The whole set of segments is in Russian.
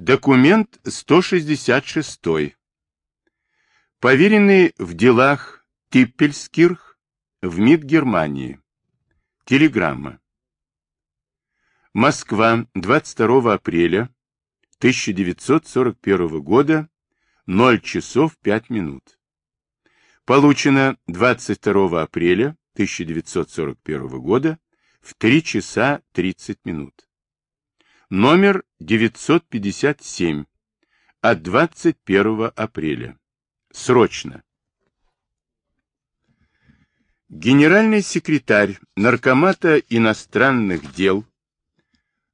Документ 166. Поверенный в делах Типпельскирх в МИД Германии. Телеграмма. Москва, 22 апреля 1941 года, 0 часов 5 минут. Получено 22 апреля 1941 года в 3 часа 30 минут. Номер 957 от 21 апреля. Срочно. Генеральный секретарь Наркомата иностранных дел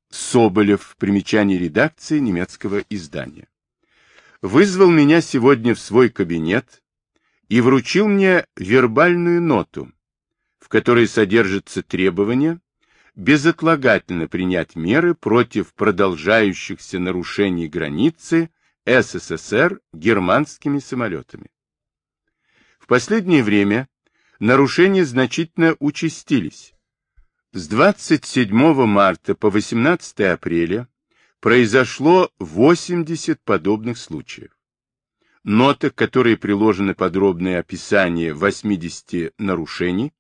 Соболев в примечании редакции немецкого издания вызвал меня сегодня в свой кабинет и вручил мне вербальную ноту, в которой содержится требование безотлагательно принять меры против продолжающихся нарушений границы СССР германскими самолетами. В последнее время нарушения значительно участились. С 27 марта по 18 апреля произошло 80 подобных случаев. Нота, к которой приложено подробное описание 80 нарушений,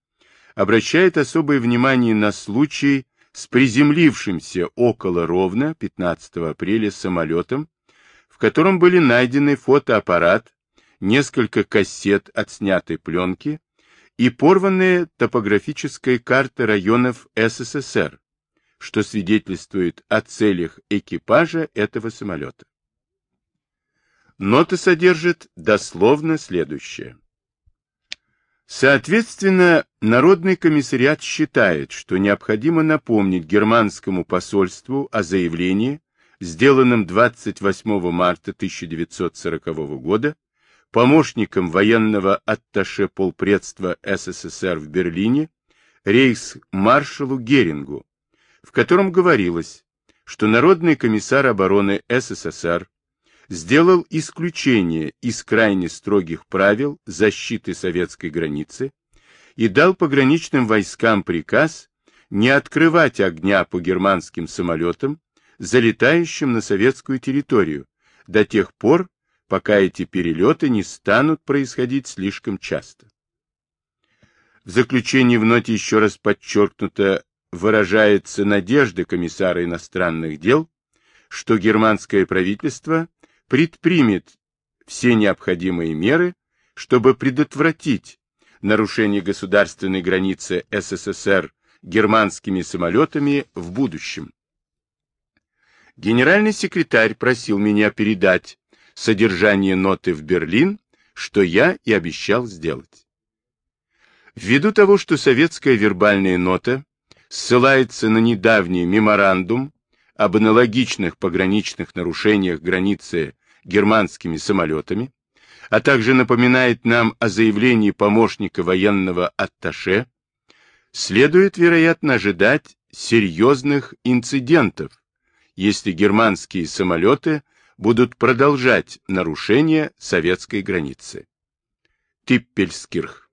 обращает особое внимание на случай с приземлившимся около ровно 15 апреля самолетом, в котором были найдены фотоаппарат, несколько кассет отснятой пленки и порванная топографическая карта районов СССР, что свидетельствует о целях экипажа этого самолета. Нота содержит дословно следующее. Соответственно, Народный комиссариат считает, что необходимо напомнить германскому посольству о заявлении, сделанном 28 марта 1940 года помощником военного атташе полпредства СССР в Берлине рейхсмаршалу Герингу, в котором говорилось, что Народный комиссар обороны СССР сделал исключение из крайне строгих правил защиты советской границы и дал пограничным войскам приказ не открывать огня по германским самолетам, залетающим на советскую территорию, до тех пор, пока эти перелеты не станут происходить слишком часто. В заключении в ноте еще раз подчеркнуто выражается надежда комиссара иностранных дел, что германское правительство предпримет все необходимые меры, чтобы предотвратить нарушение государственной границы СССР германскими самолетами в будущем. Генеральный секретарь просил меня передать содержание ноты в Берлин, что я и обещал сделать. Ввиду того, что советская вербальная нота ссылается на недавний меморандум об аналогичных пограничных нарушениях границы германскими самолетами, а также напоминает нам о заявлении помощника военного атташе, следует, вероятно, ожидать серьезных инцидентов, если германские самолеты будут продолжать нарушение советской границы. Типпельскирх